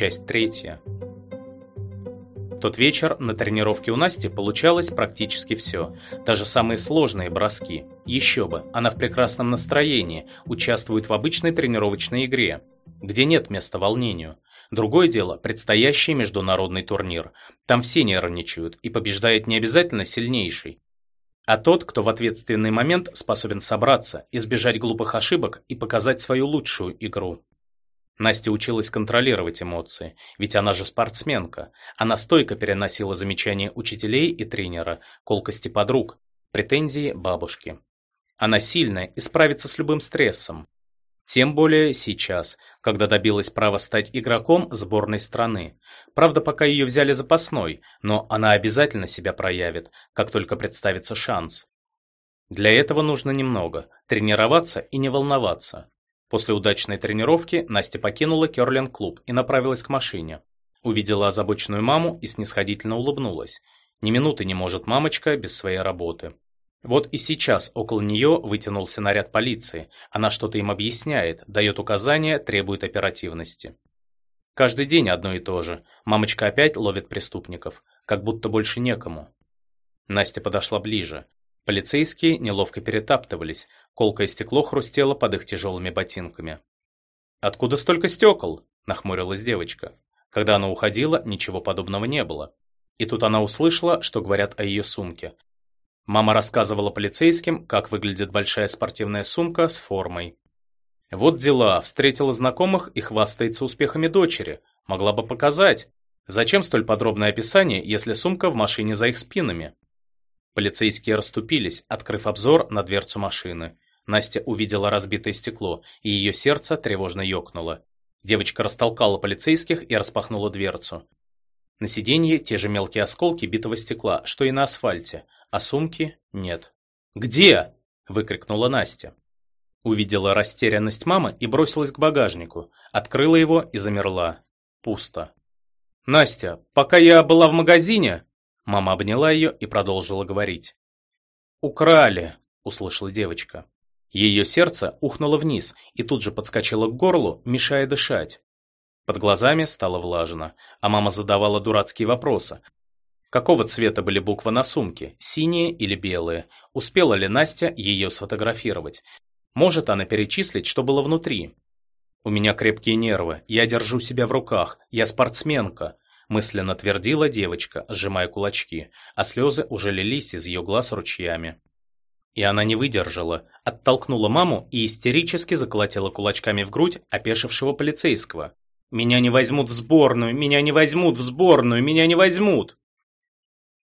Часть третья. В тот вечер на тренировке у Насти получалось практически все, даже самые сложные броски. Еще бы, она в прекрасном настроении, участвует в обычной тренировочной игре, где нет места волнению. Другое дело – предстоящий международный турнир. Там все нервничают, и побеждает не обязательно сильнейший, а тот, кто в ответственный момент способен собраться, избежать глупых ошибок и показать свою лучшую игру. Настя училась контролировать эмоции, ведь она же спортсменка. Она стойко переносила замечания учителей и тренера, колкости подруг, претензии бабушки. Она сильная и справится с любым стрессом. Тем более сейчас, когда добилась права стать игроком сборной страны. Правда, пока ее взяли запасной, но она обязательно себя проявит, как только представится шанс. Для этого нужно немного – тренироваться и не волноваться. После удачной тренировки Настя покинула керлинг-клуб и направилась к машине. Увидела озабоченную маму и снисходительно улыбнулась. Ни минуты не может мамочка без своей работы. Вот и сейчас около нее вытянулся наряд полиции. Она что-то им объясняет, дает указания, требует оперативности. Каждый день одно и то же. Мамочка опять ловит преступников, как будто больше некому. Настя подошла ближе. Полицейские неловко перетаптывались, колкое стекло хрустело под их тяжелыми ботинками. «Откуда столько стекол?» – нахмурилась девочка. Когда она уходила, ничего подобного не было. И тут она услышала, что говорят о ее сумке. Мама рассказывала полицейским, как выглядит большая спортивная сумка с формой. Вот дела, встретила знакомых и хвастается успехами дочери. Могла бы показать. Зачем столь подробное описание, если сумка в машине за их спинами? Полицейские расступились, открыв обзор на дверцу машины. Настя увидела разбитое стекло, и ее сердце тревожно ёкнуло. Девочка растолкала полицейских и распахнула дверцу. На сиденье те же мелкие осколки битого стекла, что и на асфальте, а сумки нет. «Где?» – выкрикнула Настя. Увидела растерянность мамы и бросилась к багажнику, открыла его и замерла. Пусто. «Настя, пока я была в магазине...» Мама обняла ее и продолжила говорить. «Украли!» – услышала девочка. Ее сердце ухнуло вниз и тут же подскочило к горлу, мешая дышать. Под глазами стало влажно, а мама задавала дурацкие вопросы. Какого цвета были буквы на сумке, синие или белые? Успела ли Настя ее сфотографировать? Может она перечислить, что было внутри? «У меня крепкие нервы, я держу себя в руках, я спортсменка», мысленно твердила девочка, сжимая кулачки, а слезы уже лились из ее глаз ручьями. И она не выдержала, оттолкнула маму и истерически заколотила кулачками в грудь опешившего полицейского. «Меня не возьмут в сборную! Меня не возьмут в сборную! Меня не возьмут!»